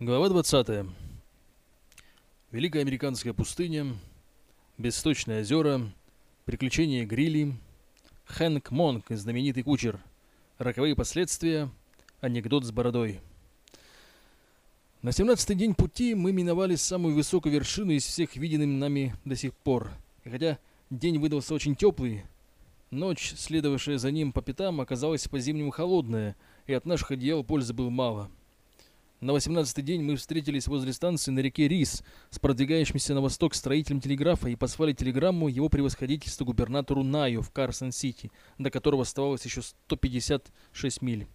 Глава 20. Великая американская пустыня, бесточные озера, приключения Грилли, Хэнк Монк, знаменитый кучер, роковые последствия, анекдот с бородой. На 17-й день пути мы миновали самую высокую вершину из всех виденным нами до сих пор. И хотя день выдался очень теплый, ночь, следовавшая за ним по пятам, оказалась по-зимнему холодная, и от наших одеял пользы было мало. На 18-й день мы встретились возле станции на реке Рис с продвигающимся на восток строителем телеграфа и послали телеграмму его превосходительству губернатору Наю в Карсон-Сити, до которого оставалось еще 156 миль.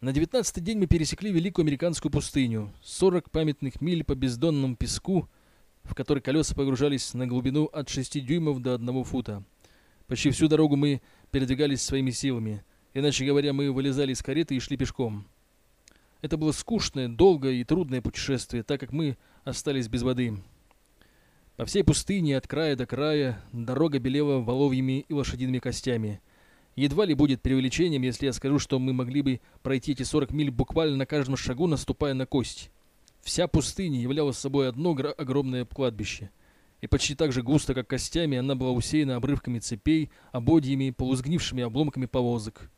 На 19-й день мы пересекли Великую Американскую пустыню, 40 памятных миль по бездонному песку, в который колеса погружались на глубину от 6 дюймов до 1 фута. Почти всю дорогу мы передвигались своими силами, иначе говоря, мы вылезали из кареты и шли пешком. Это было скучное, долгое и трудное путешествие, так как мы остались без воды. По всей пустыне от края до края дорога белела воловьими и лошадиными костями. Едва ли будет преувеличением, если я скажу, что мы могли бы пройти эти 40 миль буквально на каждом шагу, наступая на кость. Вся пустыня являла собой одно огромное кладбище. И почти так же густо, как костями, она была усеяна обрывками цепей, ободьями, полузгнившими обломками повозок.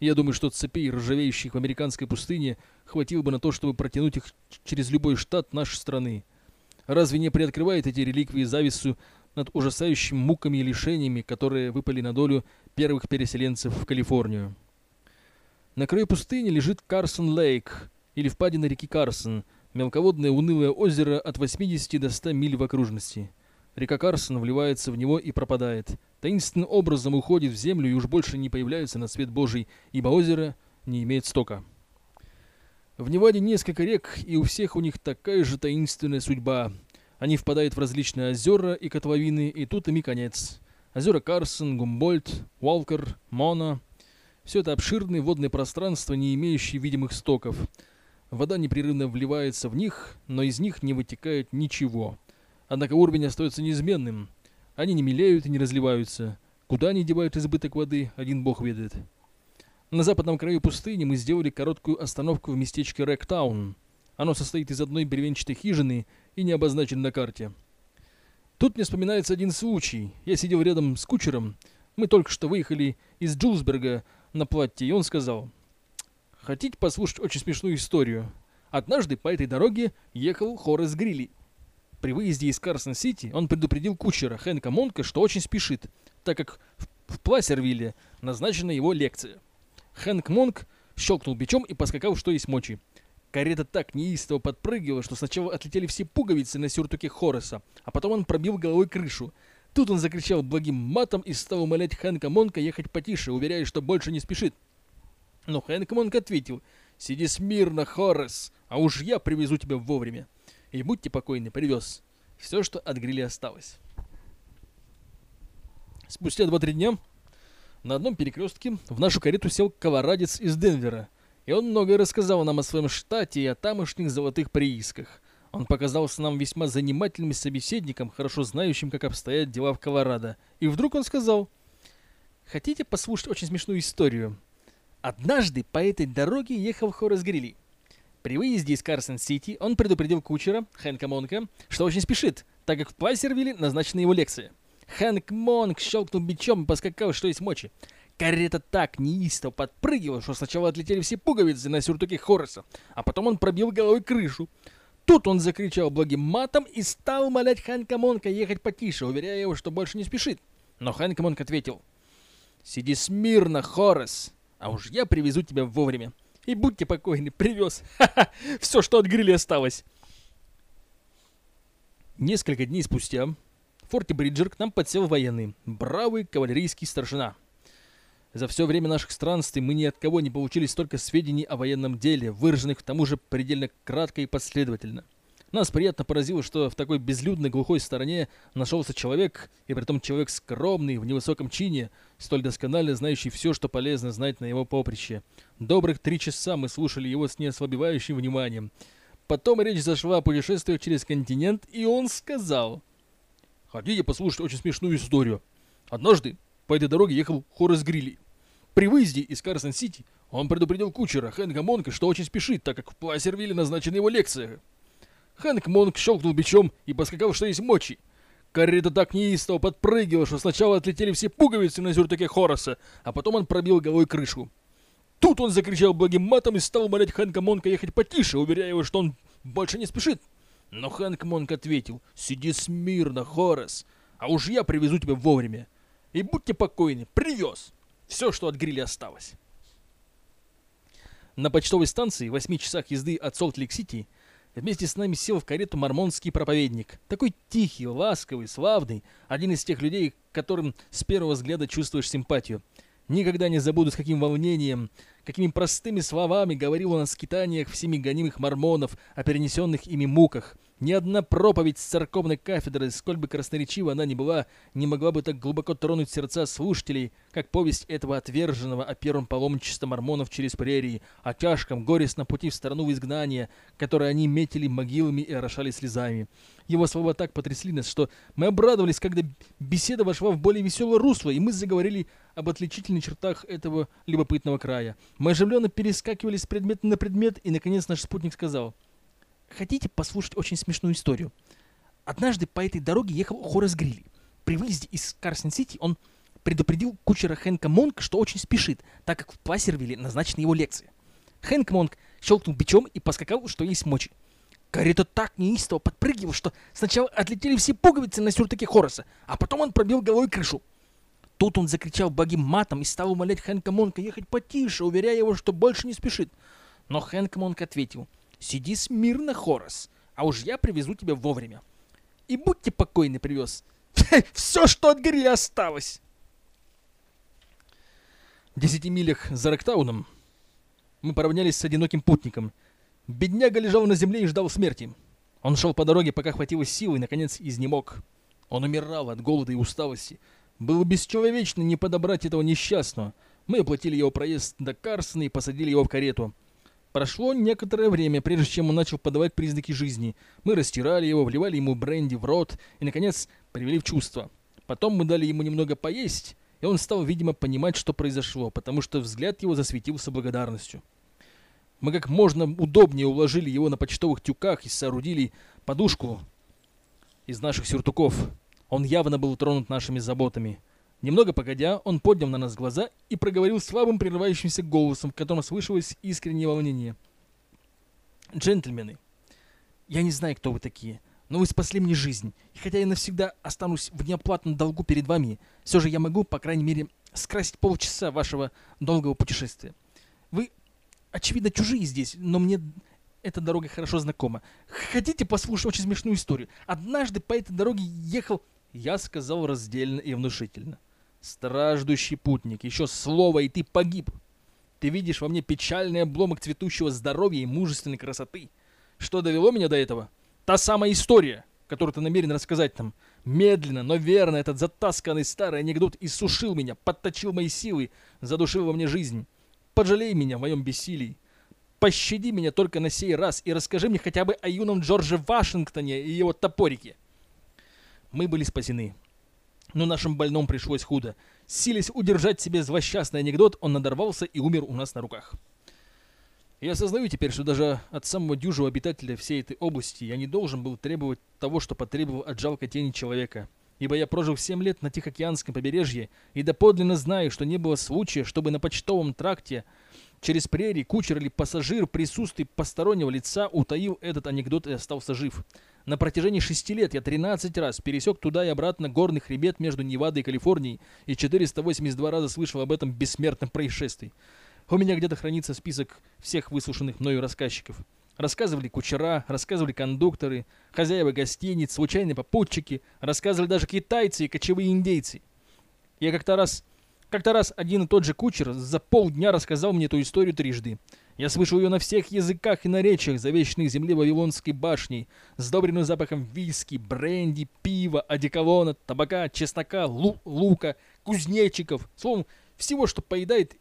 Я думаю, что цепей, ржавеющих в американской пустыне, хватило бы на то, чтобы протянуть их через любой штат нашей страны. Разве не приоткрывает эти реликвии завису над ужасающими муками и лишениями, которые выпали на долю первых переселенцев в Калифорнию? На краю пустыни лежит Карсон-Лейк, или впадина реки Карсон, мелководное унылое озеро от 80 до 100 миль в окружности. Река Карсон вливается в него и пропадает. Таинственным образом уходит в землю и уж больше не появляется на свет Божий, ибо озеро не имеет стока. В Неваде несколько рек, и у всех у них такая же таинственная судьба. Они впадают в различные озера и котловины, и тут им и конец. Озера Карсон, Гумбольд, Уолкер, Мона. Все это обширные водные пространства, не имеющие видимых стоков. Вода непрерывно вливается в них, но из них не вытекает ничего. Однако уровень остается неизменным. Они не мелеют и не разливаются. Куда они девают избыток воды, один бог ведает. На западном краю пустыни мы сделали короткую остановку в местечке Рэктаун. Оно состоит из одной бревенчатой хижины и не обозначено на карте. Тут мне вспоминается один случай. Я сидел рядом с кучером. Мы только что выехали из Джулсберга на платье, и он сказал, «Хотите послушать очень смешную историю? Однажды по этой дороге ехал Хорас Грилли. При выезде из Карсон-Сити он предупредил кучера Хэнка Монка, что очень спешит, так как в, Пласервилле назначена его лекция. Хэнк Монк щелкнул бичом и поскакал, что есть мочи. Карета так неистово подпрыгивала, что сначала отлетели все пуговицы на сюртуке Хорреса, а потом он пробил головой крышу. Тут он закричал благим матом и стал умолять Хэнка Монка ехать потише, уверяя, что больше не спешит. Но Хэнк Монк ответил, «Сиди смирно, Хоррес, а уж я привезу тебя вовремя». И будьте покойны, привез. Все, что от гриля осталось. Спустя 2-3 дня на одном перекрестке в нашу карету сел колорадец из Денвера, и он многое рассказал нам о своем штате и о тамошних золотых приисках. Он показался нам весьма занимательным собеседником, хорошо знающим, как обстоят дела в Колорадо. И вдруг он сказал, «Хотите послушать очень смешную историю? Однажды по этой дороге ехал Хорас Грилли. При выезде из Карсон-Сити он предупредил кучера, Хэнка Монка, что очень спешит, так как в Плайсервилле назначена его лекция. Хэнк Монк щелкнул бичом и поскакал, что есть мочи. Карета так неистово подпрыгивала, что сначала отлетели все пуговицы на сюртуке Хорреса, а потом он пробил головой крышу. Тут он закричал благим матом и стал молять Хэнка Монка ехать потише, уверяя его, что больше не спешит. Но Хэнк Монк ответил, «Сиди смирно, Хоррес, а уж я привезу тебя вовремя». И будьте покойны, привез. Все, что от гриля осталось. Несколько дней спустя в форте Бриджер к нам подсел военный, бравый кавалерийский старшина. За все время наших странствий мы ни от кого не получили столько сведений о военном деле, выраженных к тому же предельно кратко и последовательно. Нас приятно поразило, что в такой безлюдной глухой стороне нашелся человек, и притом человек скромный, в невысоком чине, столь досконально знающий все, что полезно знать на его поприще. Добрых три часа мы слушали его с неослабевающим вниманием. Потом речь зашла о путешествиях через континент, и он сказал... «Хотите послушать очень смешную историю? Однажды по этой дороге ехал Хорас Грилли. При выезде из Карсон-Сити он предупредил кучера Хэнка Монка, что очень спешит, так как в Пласервилле назначена его лекция. Хэнк Монк щелкнул бичом и поскакал, что есть мочи. Карета так неистово подпрыгивала, что сначала отлетели все пуговицы на сюртуке Хораса, а потом он пробил головой крышу. Тут он закричал благим матом и стал умолять Хэнка Монка ехать потише, уверяя его, что он больше не спешит. Но Хэнк Монк ответил, «Сиди смирно, Хорас, а уж я привезу тебя вовремя. И будьте покойны, привез. Все, что от гриля осталось». На почтовой станции, в восьми часах езды от Солт-Лейк-Сити, вместе с нами сел в карету мормонский проповедник. Такой тихий, ласковый, славный, один из тех людей, которым с первого взгляда чувствуешь симпатию. Никогда не забуду, с каким волнением, какими простыми словами говорил он о скитаниях всеми гонимых мормонов, о перенесенных ими муках. Ни одна проповедь с церковной кафедры, сколь бы красноречива она ни была, не могла бы так глубоко тронуть сердца слушателей, как повесть этого отверженного о первом паломничестве мормонов через прерии, о тяжком, горестном пути в сторону в изгнание, которое они метили могилами и орошали слезами. Его слова так потрясли нас, что мы обрадовались, когда беседа вошла в более веселое русло, и мы заговорили об отличительных чертах этого любопытного края. Мы оживленно перескакивали с предмета на предмет, и, наконец, наш спутник сказал – Хотите послушать очень смешную историю? Однажды по этой дороге ехал Хорас Грилли. При выезде из Карсон-Сити он предупредил кучера Хэнка Монка, что очень спешит, так как в Пласервилле назначена его лекция. Хэнк Монк щелкнул бичом и поскакал, что есть мочи. Карета так неистово подпрыгивала, что сначала отлетели все пуговицы на сюртуке Хораса, а потом он пробил головой крышу. Тут он закричал благим матом и стал умолять Хэнка Монка ехать потише, уверяя его, что больше не спешит. Но Хэнк Монк ответил — Сиди смирно, Хорос, а уж я привезу тебя вовремя. И будьте покойны, привез. Все, что от Гри осталось. В десяти милях за Ректауном мы поравнялись с одиноким путником. Бедняга лежал на земле и ждал смерти. Он шел по дороге, пока хватило силы, и, наконец, изнемог. Он умирал от голода и усталости. Было бесчеловечно не подобрать этого несчастного. Мы оплатили его проезд до Карсона и посадили его в карету. Прошло некоторое время, прежде чем он начал подавать признаки жизни. Мы растирали его, вливали ему бренди в рот и, наконец, привели в чувство. Потом мы дали ему немного поесть, и он стал, видимо, понимать, что произошло, потому что взгляд его засветился благодарностью. Мы как можно удобнее уложили его на почтовых тюках и соорудили подушку из наших сюртуков. Он явно был тронут нашими заботами. Немного погодя, он поднял на нас глаза и проговорил слабым прерывающимся голосом, в котором слышалось искреннее волнение. «Джентльмены, я не знаю, кто вы такие, но вы спасли мне жизнь, и хотя я навсегда останусь в неоплатном долгу перед вами, все же я могу, по крайней мере, скрасить полчаса вашего долгого путешествия. Вы, очевидно, чужие здесь, но мне эта дорога хорошо знакома. Хотите послушать очень смешную историю? Однажды по этой дороге ехал... Я сказал раздельно и внушительно. Страждущий путник, еще слово, и ты погиб. Ты видишь во мне печальный обломок цветущего здоровья и мужественной красоты. Что довело меня до этого? Та самая история, которую ты намерен рассказать нам. Медленно, но верно этот затасканный старый анекдот иссушил меня, подточил мои силы, задушил во мне жизнь. Пожалей меня в моем бессилии. Пощади меня только на сей раз и расскажи мне хотя бы о юном Джордже Вашингтоне и его топорике. Мы были спасены. Но нашим больным пришлось худо. Силясь удержать себе злосчастный анекдот, он надорвался и умер у нас на руках. Я осознаю теперь, что даже от самого дюжего обитателя всей этой области я не должен был требовать того, что потребовал от жалкой тени человека. Ибо я прожил 7 лет на Тихоокеанском побережье и доподлинно знаю, что не было случая, чтобы на почтовом тракте через прерии кучер или пассажир в присутствии постороннего лица утаил этот анекдот и остался жив. На протяжении шести лет я 13 раз пересек туда и обратно горный хребет между Невадой и Калифорнией и 482 раза слышал об этом бессмертном происшествии. У меня где-то хранится список всех выслушанных мною рассказчиков. Рассказывали кучера, рассказывали кондукторы, хозяева гостиниц, случайные попутчики, рассказывали даже китайцы и кочевые индейцы. Я как-то раз, как-то раз один и тот же кучер за полдня рассказал мне эту историю трижды. Я слышу ее на всех языках и наречиях, завещанных земле Вавилонской башней, сдобренную запахом виски, бренди, пива, одеколона, табака, чеснока, лу лука, кузнечиков, словом, всего, что поедает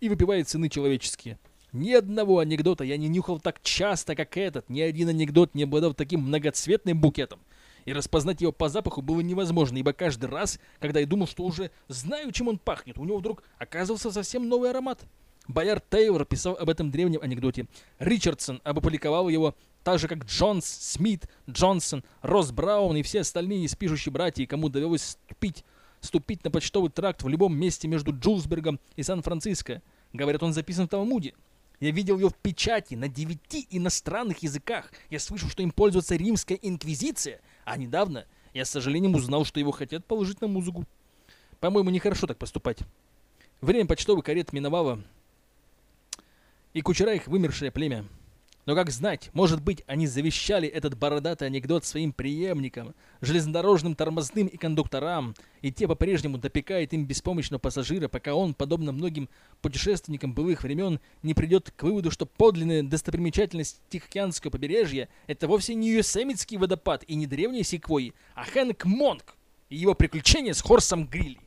и выпивает сыны человеческие. Ни одного анекдота я не нюхал так часто, как этот, ни один анекдот не обладал таким многоцветным букетом. И распознать его по запаху было невозможно, ибо каждый раз, когда я думал, что уже знаю, чем он пахнет, у него вдруг оказывался совсем новый аромат. Бояр Тейлор писал об этом древнем анекдоте. Ричардсон опубликовал его так же, как Джонс, Смит, Джонсон, Росс Браун и все остальные спишущие братья, кому довелось ступить, ступить на почтовый тракт в любом месте между Джулсбергом и Сан-Франциско. Говорят, он записан в Талмуде. Я видел ее в печати на девяти иностранных языках. Я слышал, что им пользуется римская инквизиция. А недавно я с сожалением узнал, что его хотят положить на музыку. По-моему, нехорошо так поступать. Время почтовых карет миновало, и кучера их вымершее племя. Но как знать, может быть, они завещали этот бородатый анекдот своим преемникам, железнодорожным тормозным и кондукторам, и те по-прежнему допекают им беспомощного пассажира, пока он, подобно многим путешественникам былых времен, не придет к выводу, что подлинная достопримечательность Тихоокеанского побережья – это вовсе не Юсемитский водопад и не древний секвой, а Хэнк Монг и его приключения с Хорсом Грилли.